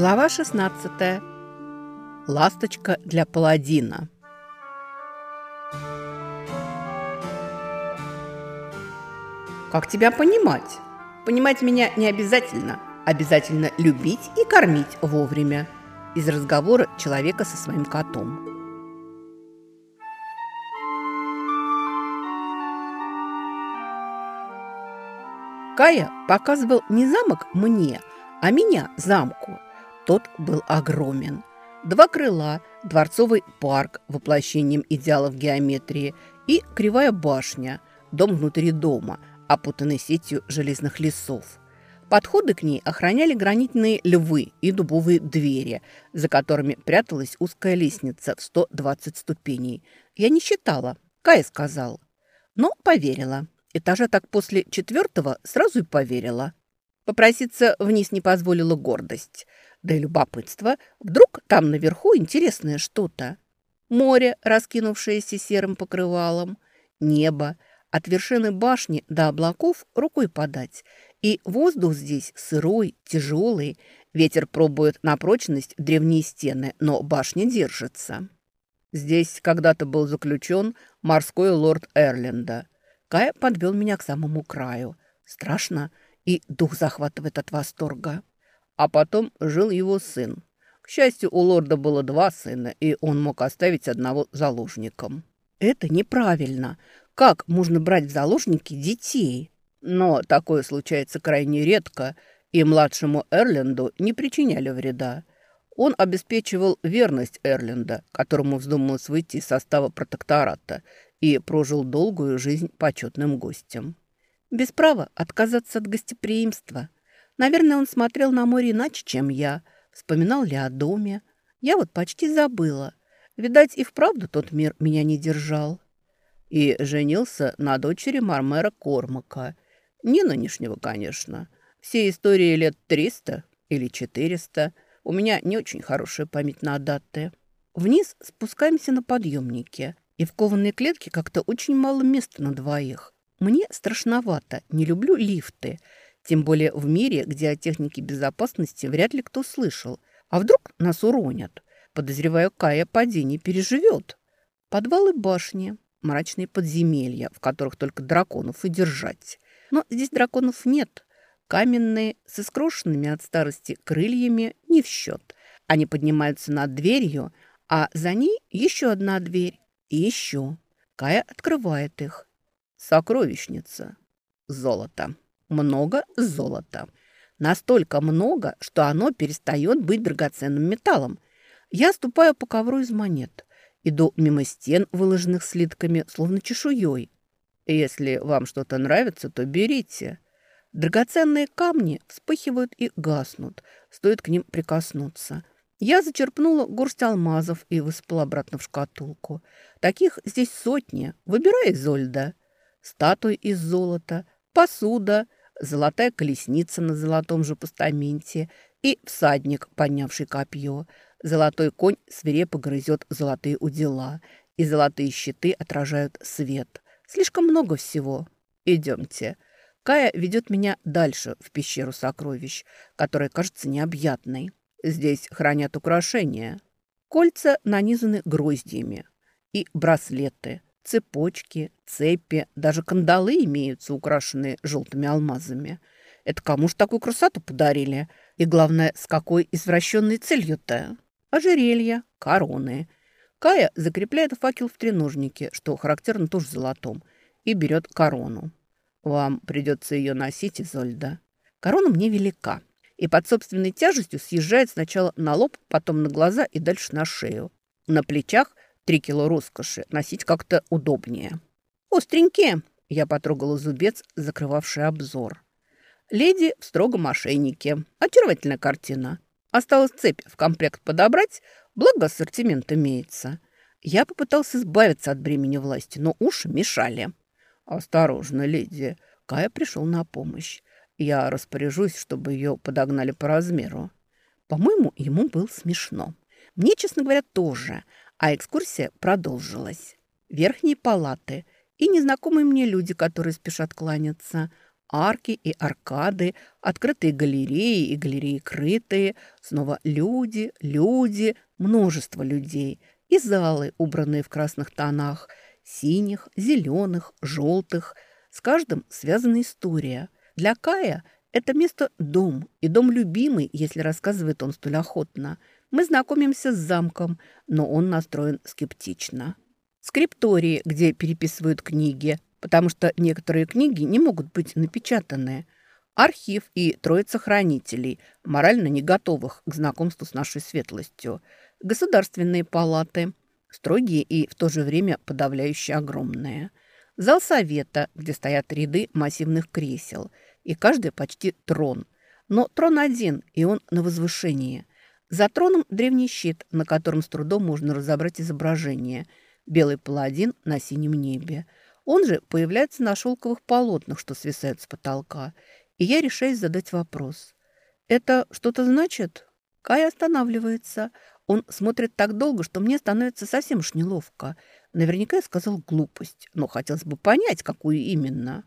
Глава 16. Ласточка для паладина. Как тебя понимать? Понимать меня не обязательно. Обязательно любить и кормить вовремя. Из разговора человека со своим котом. Кая показывал не замок мне, а меня замку. Тот был огромен. Два крыла, дворцовый парк воплощением идеалов геометрии и кривая башня, дом внутри дома, опутанный сетью железных лесов. Подходы к ней охраняли гранитные львы и дубовые двери, за которыми пряталась узкая лестница в 120 ступеней. Я не считала, Кай сказал, но поверила. Этажа так после четвертого сразу и поверила. Попроситься вниз не позволила гордость. Да и любопытство. Вдруг там наверху интересное что-то. Море, раскинувшееся серым покрывалом. Небо. От вершины башни до облаков рукой подать. И воздух здесь сырой, тяжелый. Ветер пробует на прочность древние стены, но башня держится. Здесь когда-то был заключен морской лорд Эрленда. Кая подвел меня к самому краю. Страшно, и дух захватывает от восторга. А потом жил его сын. К счастью, у лорда было два сына, и он мог оставить одного заложником. Это неправильно. Как можно брать в заложники детей? Но такое случается крайне редко, и младшему Эрленду не причиняли вреда. Он обеспечивал верность Эрленда, которому вздумалось выйти из состава протектората, и прожил долгую жизнь почетным гостем. Без права отказаться от гостеприимства. Наверное, он смотрел на море иначе, чем я. Вспоминал ли о доме. Я вот почти забыла. Видать, и вправду тот мир меня не держал. И женился на дочери Мармера Кормака. Не нынешнего, конечно. Все истории лет триста или четыреста. У меня не очень хорошая память на даты. Вниз спускаемся на подъемнике. И в кованой клетке как-то очень мало места на двоих. Мне страшновато, не люблю лифты. Тем более в мире, где о технике безопасности вряд ли кто слышал. А вдруг нас уронят? Подозреваю, Кая падение переживет. Подвалы башни, мрачные подземелья, в которых только драконов и держать. Но здесь драконов нет. Каменные, с искрошенными от старости крыльями, не в счет. Они поднимаются над дверью, а за ней еще одна дверь. И еще. Кая открывает их. Сокровищница. Золото. Много золота. Настолько много, что оно перестает быть драгоценным металлом. Я ступаю по ковру из монет. Иду мимо стен, выложенных слитками, словно чешуей. Если вам что-то нравится, то берите. Драгоценные камни вспыхивают и гаснут. Стоит к ним прикоснуться. Я зачерпнула горсть алмазов и высыпала обратно в шкатулку. Таких здесь сотни. Выбирай, Зольда. Статуи из золота, посуда, золотая колесница на золотом же постаменте и всадник, поднявший копье. Золотой конь свирепо грызет золотые удила, и золотые щиты отражают свет. Слишком много всего. Идемте. Кая ведет меня дальше, в пещеру сокровищ, которая кажется необъятной. Здесь хранят украшения. Кольца нанизаны гроздьями и браслеты, цепочки, цепи, даже кандалы имеются, украшенные желтыми алмазами. Это кому ж такую красоту подарили? И главное, с какой извращенной целью-то? Ожерелья, короны. Кая закрепляет факел в треножнике, что характерно тоже золотом, и берет корону. Вам придется ее носить, Изольда. Корона мне велика, и под собственной тяжестью съезжает сначала на лоб, потом на глаза и дальше на шею. На плечах три кило роскоши носить как-то удобнее. «Остренькие!» – я потрогала зубец, закрывавший обзор. Леди в строгом ошейнике. Очаровательная картина. Осталось цепь в комплект подобрать, благо ассортимент имеется. Я попытался избавиться от бремени власти, но уши мешали. «Осторожно, леди!» Кая пришел на помощь. Я распоряжусь, чтобы ее подогнали по размеру. По-моему, ему было смешно. Мне, честно говоря, тоже. А экскурсия продолжилась. Верхние палаты и незнакомые мне люди, которые спешат кланяться. Арки и аркады, открытые галереи и галереи крытые, снова люди, люди, множество людей и залы, убранные в красных тонах, синих, зеленых, желтых. С каждым связана история. Для Кая это место – дом, и дом любимый, если рассказывает он столь охотно. Мы знакомимся с замком, но он настроен скептично. Скриптории, где переписывают книги, потому что некоторые книги не могут быть напечатаны. Архив и троица хранителей, морально не готовых к знакомству с нашей светлостью. Государственные палаты, строгие и в то же время подавляющие огромные. Зал совета, где стоят ряды массивных кресел, и каждый почти трон. Но трон один, и он на возвышении. За троном древний щит, на котором с трудом можно разобрать изображение. Белый паладин на синем небе – он же появляется на шелковых полотнах, что свисают с потолка. И я решаюсь задать вопрос. «Это что-то значит?» Кай останавливается. Он смотрит так долго, что мне становится совсем уж неловко. Наверняка я сказал глупость, но хотелось бы понять, какую именно.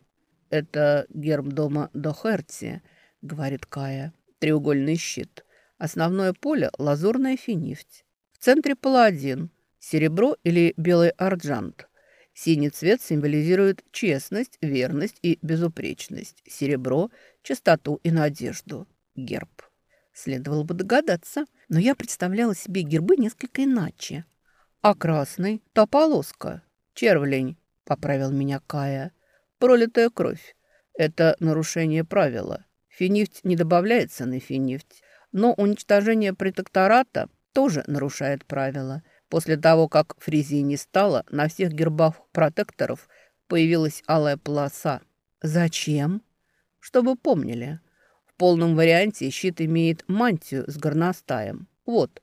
«Это герб дома Дохерти», — говорит Кая. «Треугольный щит. Основное поле — лазурная финифть. В центре паладин. Серебро или белый арджант. Синий цвет символизирует честность, верность и безупречность. Серебро – чистоту и надежду. Герб. Следовало бы догадаться, но я представляла себе гербы несколько иначе. А красный – та полоска. Червлень, поправил меня Кая. Пролитая кровь. Это нарушение правила. Финифть не добавляется на финифть, но уничтожение протектората тоже нарушает правила – После того, как фрезии не стало, на всех гербах протекторов появилась алая полоса. Зачем? Чтобы помнили. В полном варианте щит имеет мантию с горностаем. Вот.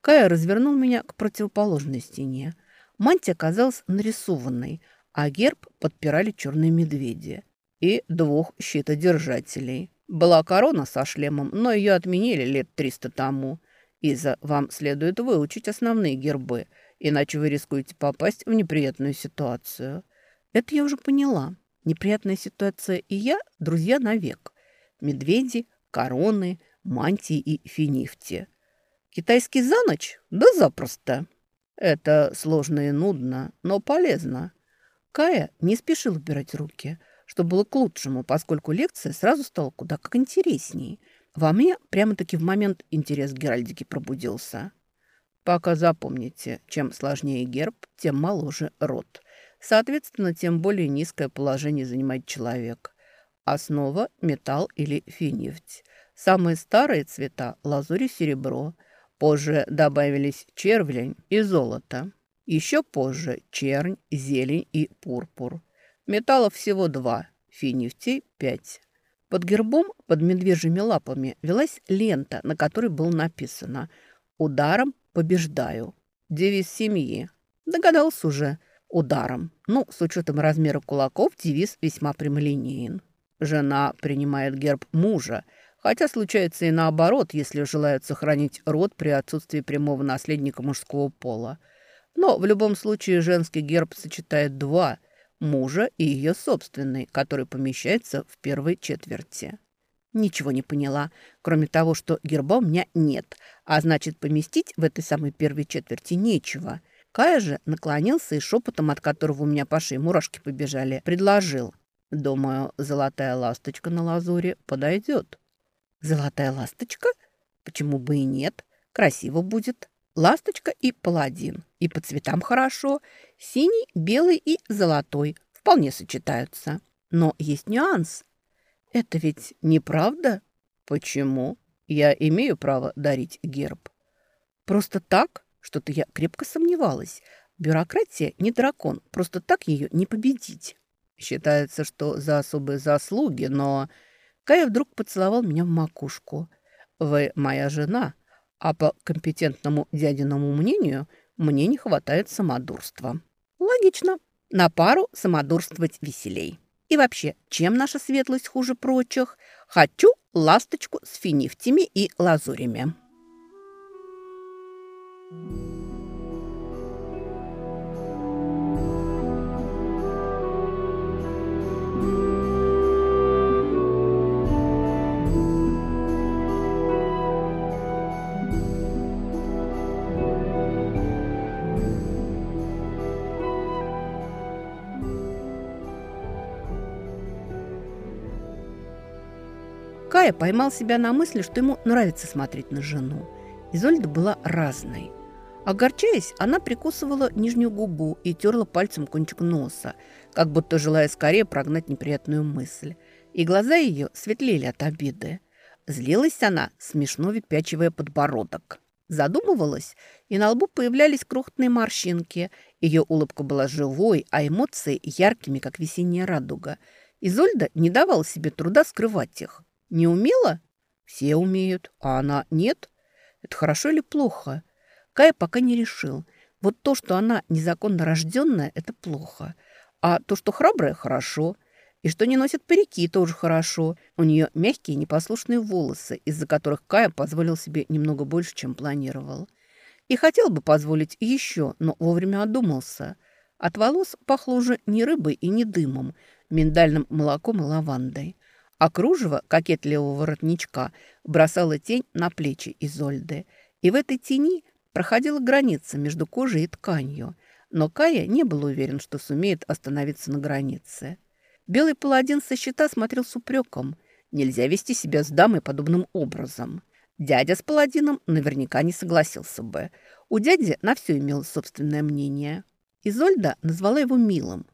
Кая развернул меня к противоположной стене. Мантия оказалась нарисованной, а герб подпирали черные медведи и двух щитодержателей. Была корона со шлемом, но ее отменили лет триста тому. Иза, вам следует выучить основные гербы, иначе вы рискуете попасть в неприятную ситуацию. Это я уже поняла. Неприятная ситуация и я – друзья навек. Медведи, короны, мантии и финифти. Китайский за ночь? Да запросто. Это сложно и нудно, но полезно. Кая не спешил убирать руки, что было к лучшему, поскольку лекция сразу стала куда как интереснее – во мне прямо-таки в момент интерес к Геральдике пробудился. Пока запомните, чем сложнее герб, тем моложе род. Соответственно, тем более низкое положение занимает человек. Основа – металл или финифть. Самые старые цвета – лазурь и серебро. Позже добавились червлень и золото. Еще позже – чернь, зелень и пурпур. Металлов всего два, финифтей – пять. Под гербом, под медвежьими лапами, велась лента, на которой было написано «Ударом побеждаю». Девиз семьи. Догадался уже. Ударом. Ну, с учетом размера кулаков, девиз весьма прямолинеен. Жена принимает герб мужа, хотя случается и наоборот, если желают сохранить род при отсутствии прямого наследника мужского пола. Но в любом случае женский герб сочетает два – мужа и ее собственный, который помещается в первой четверти. Ничего не поняла, кроме того, что герба у меня нет, а значит, поместить в этой самой первой четверти нечего. Кая же наклонился и шепотом, от которого у меня по шее мурашки побежали, предложил. Думаю, золотая ласточка на лазуре подойдет. Золотая ласточка? Почему бы и нет? Красиво будет. Ласточка и паладин. И по цветам хорошо. Синий, белый и золотой. Вполне сочетаются. Но есть нюанс. Это ведь неправда? Почему? Я имею право дарить герб. Просто так? Что-то я крепко сомневалась. Бюрократия не дракон. Просто так ее не победить. Считается, что за особые заслуги, но... Кая вдруг поцеловал меня в макушку. «Вы моя жена, а по компетентному дядиному мнению мне не хватает самодурства. Логично. На пару самодурствовать веселей. И вообще, чем наша светлость хуже прочих? Хочу ласточку с финифтями и лазурями. Thank you. Кая поймал себя на мысли, что ему нравится смотреть на жену. Изольда была разной. Огорчаясь, она прикусывала нижнюю губу и терла пальцем кончик носа, как будто желая скорее прогнать неприятную мысль. И глаза ее светлели от обиды. Злилась она, смешно выпячивая подбородок. Задумывалась, и на лбу появлялись крохотные морщинки. Ее улыбка была живой, а эмоции яркими, как весенняя радуга. Изольда не давала себе труда скрывать их. Не умела? Все умеют, а она нет. Это хорошо или плохо? Кая пока не решил. Вот то, что она незаконно рожденная, это плохо. А то, что храбрая, хорошо – и что не носит парики, тоже хорошо. У нее мягкие непослушные волосы, из-за которых Кая позволил себе немного больше, чем планировал. И хотел бы позволить еще, но вовремя одумался. От волос пахло уже не рыбой и не дымом, миндальным молоком и лавандой. А кружево кокетливого воротничка бросало тень на плечи Изольды. И в этой тени проходила граница между кожей и тканью. Но Кая не был уверен, что сумеет остановиться на границе. Белый паладин со щита смотрел с упреком. Нельзя вести себя с дамой подобным образом. Дядя с паладином наверняка не согласился бы. У дяди на все имело собственное мнение. Изольда назвала его милым.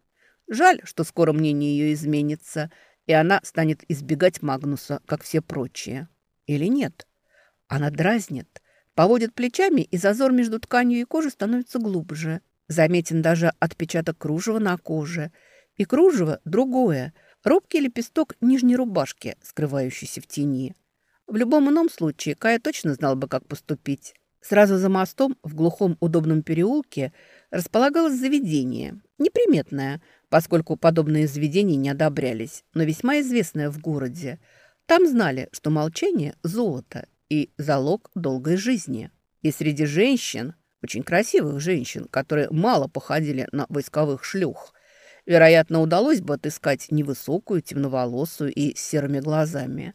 Жаль, что скоро мнение ее изменится, и она станет избегать Магнуса, как все прочие. Или нет? Она дразнит, поводит плечами, и зазор между тканью и кожей становится глубже. Заметен даже отпечаток кружева на коже – и кружево другое, робкий лепесток нижней рубашки, скрывающийся в тени. В любом ином случае Кая точно знал бы, как поступить. Сразу за мостом в глухом удобном переулке располагалось заведение, неприметное, поскольку подобные заведения не одобрялись, но весьма известное в городе. Там знали, что молчание – золото и залог долгой жизни. И среди женщин, очень красивых женщин, которые мало походили на войсковых шлюх, Вероятно, удалось бы отыскать невысокую, темноволосую и с серыми глазами.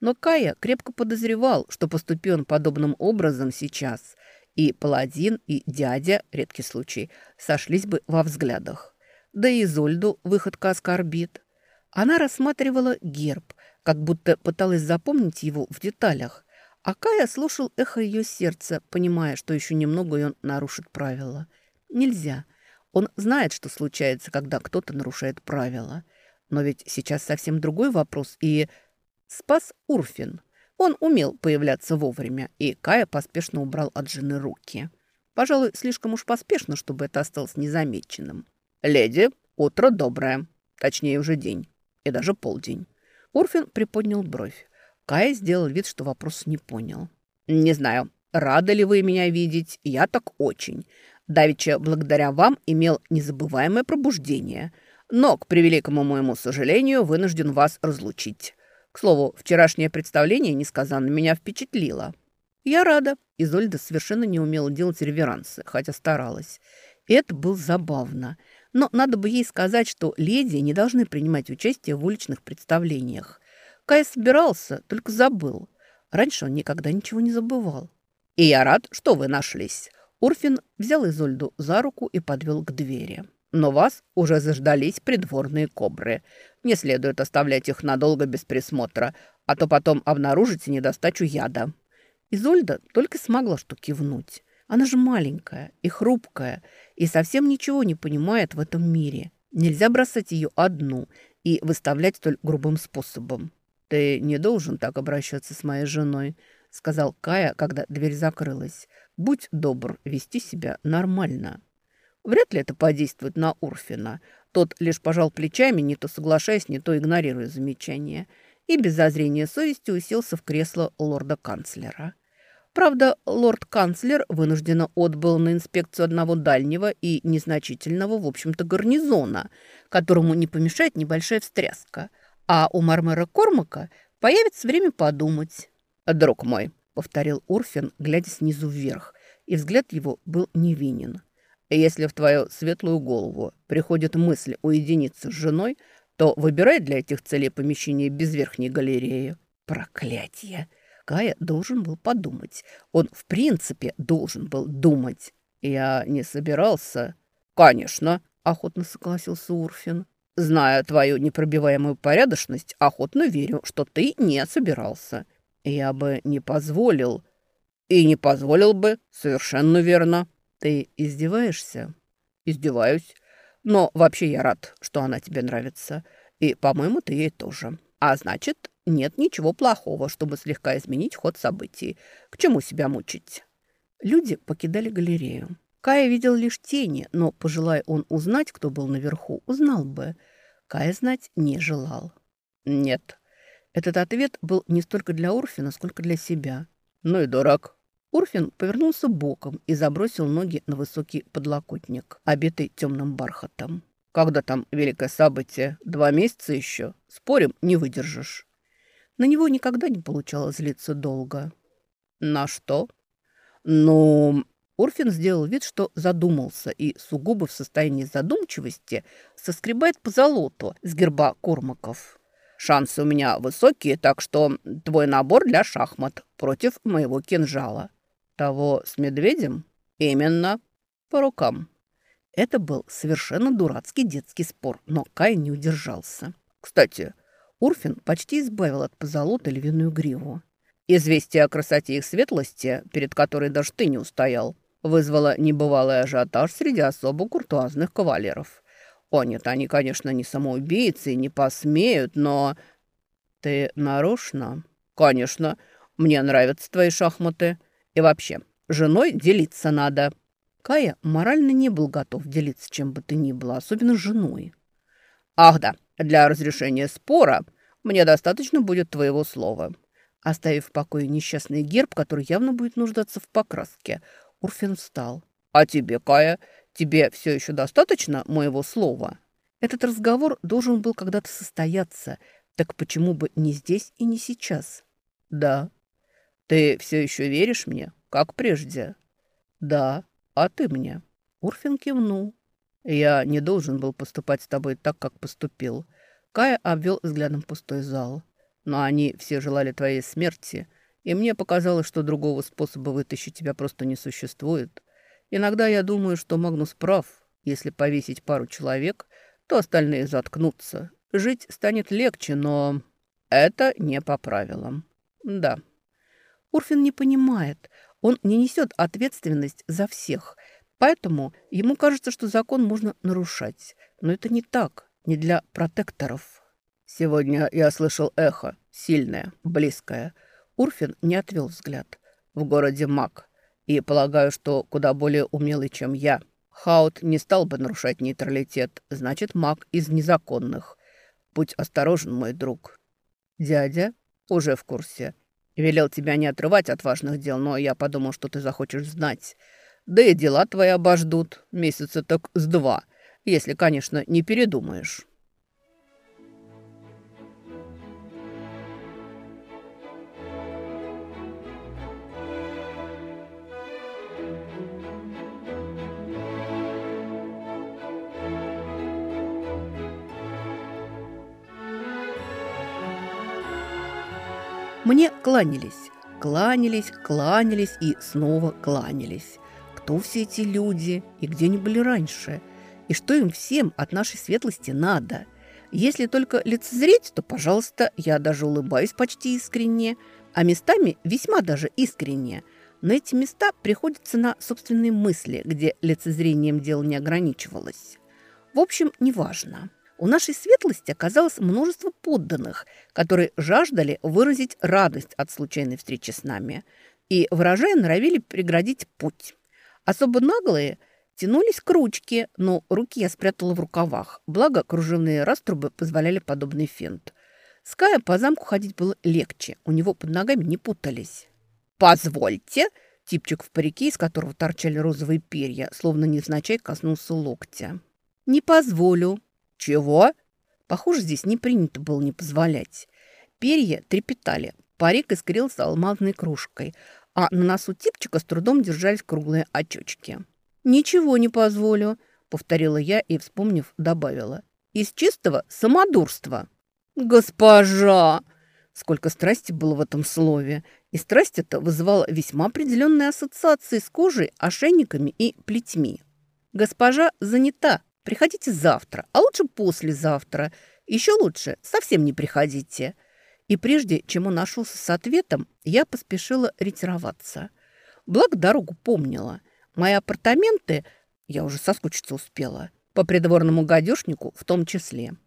Но Кая крепко подозревал, что поступил он подобным образом сейчас. И паладин, и дядя, редкий случай, сошлись бы во взглядах. Да и Изольду выходка оскорбит. Она рассматривала герб, как будто пыталась запомнить его в деталях. А Кая слушал эхо ее сердца, понимая, что еще немного и он нарушит правила. Нельзя. Он знает, что случается, когда кто-то нарушает правила. Но ведь сейчас совсем другой вопрос. И спас Урфин. Он умел появляться вовремя, и Кая поспешно убрал от жены руки. Пожалуй, слишком уж поспешно, чтобы это осталось незамеченным. «Леди, утро доброе. Точнее, уже день. И даже полдень». Урфин приподнял бровь. Кая сделал вид, что вопрос не понял. «Не знаю, рады ли вы меня видеть? Я так очень. Давича, благодаря вам, имел незабываемое пробуждение, но, к превеликому моему сожалению, вынужден вас разлучить. К слову, вчерашнее представление несказанно меня впечатлило. Я рада. Изольда совершенно не умела делать реверансы, хотя старалась. Это было забавно. Но надо бы ей сказать, что леди не должны принимать участие в уличных представлениях. Кай собирался, только забыл. Раньше он никогда ничего не забывал. «И я рад, что вы нашлись. Урфин взял Изольду за руку и подвел к двери. «Но вас уже заждались придворные кобры. Не следует оставлять их надолго без присмотра, а то потом обнаружите недостачу яда». Изольда только смогла что кивнуть. Она же маленькая и хрупкая, и совсем ничего не понимает в этом мире. Нельзя бросать ее одну и выставлять столь грубым способом. «Ты не должен так обращаться с моей женой», — сказал Кая, когда дверь закрылась. Будь добр вести себя нормально. Вряд ли это подействует на Урфина. Тот лишь пожал плечами, не то соглашаясь, не то игнорируя замечания, и без зазрения совести уселся в кресло лорда-канцлера. Правда, лорд-канцлер вынужденно отбыл на инспекцию одного дальнего и незначительного, в общем-то, гарнизона, которому не помешает небольшая встряска. А у Мармера Кормака появится время подумать. «Друг мой», повторил Урфин, глядя снизу вверх, и взгляд его был невинен. «Если в твою светлую голову приходит мысль уединиться с женой, то выбирай для этих целей помещение без верхней галереи». Проклятие! Кая должен был подумать. Он, в принципе, должен был думать. «Я не собирался...» «Конечно!» – охотно согласился Урфин. Зная твою непробиваемую порядочность, охотно верю, что ты не собирался. Я бы не позволил. И не позволил бы, совершенно верно. Ты издеваешься? Издеваюсь. Но вообще я рад, что она тебе нравится. И, по-моему, ты ей тоже. А значит, нет ничего плохого, чтобы слегка изменить ход событий. К чему себя мучить? Люди покидали галерею. Кая видел лишь тени, но, пожелая он узнать, кто был наверху, узнал бы. Кая знать не желал. Нет. Этот ответ был не столько для Урфина, сколько для себя. Ну и дурак. Урфин повернулся боком и забросил ноги на высокий подлокотник, обитый темным бархатом. «Когда там великое событие? Два месяца еще? Спорим, не выдержишь». На него никогда не получалось злиться долго. «На что?» «Ну, Урфин сделал вид, что задумался и сугубо в состоянии задумчивости соскребает по золоту с герба Кормаков. «Шансы у меня высокие, так что твой набор для шахмат против моего кинжала». «Того с медведем?» «Именно. По рукам». Это был совершенно дурацкий детский спор, но Кай не удержался. Кстати, Урфин почти избавил от позолота львиную гриву. Известие о красоте их светлости, перед которой даже ты не устоял, вызвало небывалый ажиотаж среди особо куртуазных кавалеров. О нет, они, конечно, не самоубийцы и не посмеют, но... Ты нарочно? Конечно. Мне нравятся твои шахматы. И вообще, женой делиться надо. Кая морально не был готов делиться чем бы то ни было, особенно женой. Ах да, для разрешения спора мне достаточно будет твоего слова. Оставив в покое несчастный герб, который явно будет нуждаться в покраске, Урфин встал. «А тебе, Кая, тебе все еще достаточно моего слова?» Этот разговор должен был когда-то состояться, так почему бы не здесь и не сейчас? «Да». «Ты все еще веришь мне, как прежде?» «Да. А ты мне?» Урфин кивнул. «Я не должен был поступать с тобой так, как поступил». Кая обвел взглядом пустой зал. «Но они все желали твоей смерти, и мне показалось, что другого способа вытащить тебя просто не существует. Иногда я думаю, что Магнус прав. Если повесить пару человек, то остальные заткнутся. Жить станет легче, но это не по правилам. Да. Урфин не понимает. Он не несет ответственность за всех. Поэтому ему кажется, что закон можно нарушать. Но это не так, не для протекторов. Сегодня я слышал эхо, сильное, близкое – Урфин не отвел взгляд. В городе маг. И полагаю, что куда более умелый, чем я. Хаут не стал бы нарушать нейтралитет. Значит, маг из незаконных. Будь осторожен, мой друг. Дядя уже в курсе. Велел тебя не отрывать от важных дел, но я подумал, что ты захочешь знать. Да и дела твои обождут. Месяца так с два. Если, конечно, не передумаешь. Мне кланялись, кланялись, кланялись и снова кланялись. Кто все эти люди и где они были раньше? И что им всем от нашей светлости надо? Если только лицезреть, то, пожалуйста, я даже улыбаюсь почти искренне, а местами весьма даже искренне. Но эти места приходятся на собственные мысли, где лицезрением дело не ограничивалось. В общем, неважно. У нашей светлости оказалось множество подданных, которые жаждали выразить радость от случайной встречи с нами и, выражая, норовили преградить путь. Особо наглые тянулись к ручке, но руки я спрятала в рукавах, благо кружевные раструбы позволяли подобный финт. С Кая по замку ходить было легче, у него под ногами не путались. «Позвольте!» Типчик в парике, из которого торчали розовые перья, словно невзначай коснулся локтя. «Не позволю», «Чего?» Похоже, здесь не принято было не позволять. Перья трепетали, парик искрился алмазной кружкой, а на носу типчика с трудом держались круглые очечки. «Ничего не позволю», — повторила я и, вспомнив, добавила. «Из чистого самодурства». «Госпожа!» Сколько страсти было в этом слове. И страсть эта вызывала весьма определенные ассоциации с кожей, ошейниками и плетьми. «Госпожа занята», Приходите завтра, а лучше послезавтра. Еще лучше совсем не приходите». И прежде чем он нашелся с ответом, я поспешила ретироваться. Благо дорогу помнила. Мои апартаменты, я уже соскучиться успела, по придворному гадюшнику в том числе –